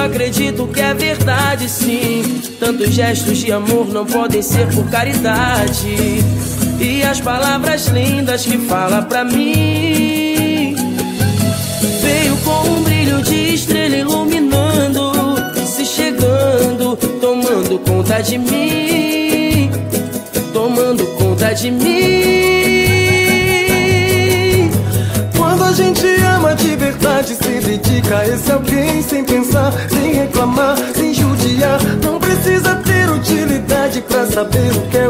acredito que é verdade sim. Tantos gestos de amor não podem ser por caridade. E as palavras lindas que fala pra mim. Veio com um brilho de estrela iluminando, se chegando, tomando conta de mim. Tomando conta de mim. Quando a gente ama de verdade, se dedica a esse alguém sem pensar, sem reclamar, sem judiar. Não precisa ter utilidade pra saber o que é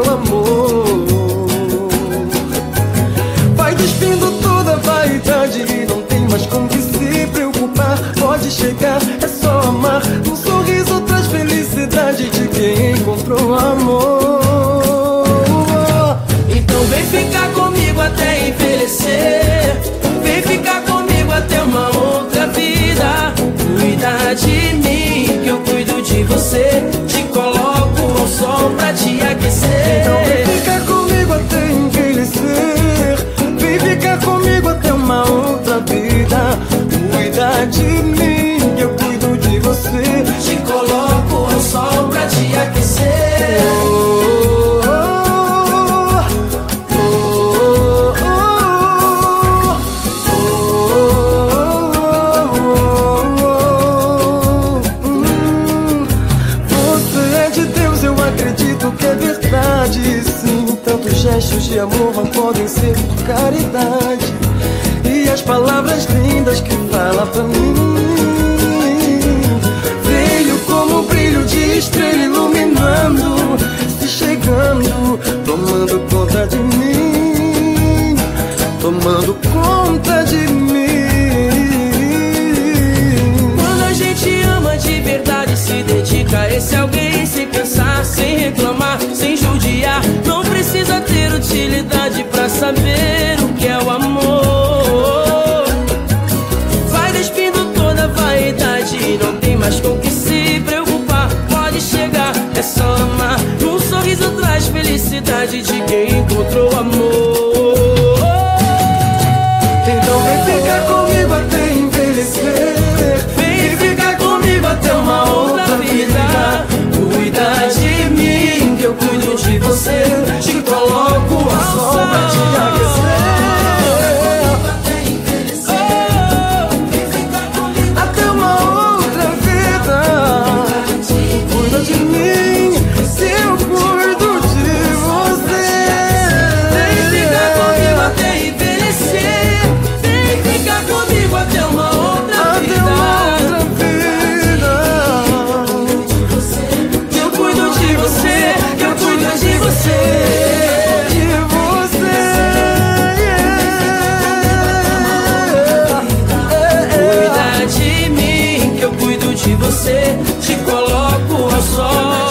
de mim, que eu cuido de você. Amor não podem ser por caridade. E as palavras lindas que fala pra mim. Veio como um brilho de estrela iluminando, se chegando, tomando conta de mim, tomando conta de mim. Quando a gente ama de verdade, se dedica a esse alguém saber o que é o amor. Vai despindo toda a vaidade, não tem mais com que se você. Te coloco ao sol.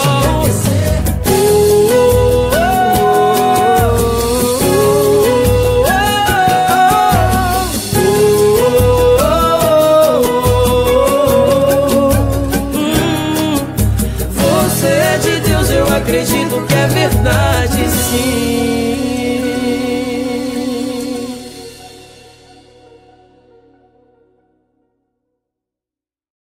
Você é de Deus, eu acredito que é verdade, sim.